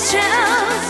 questions.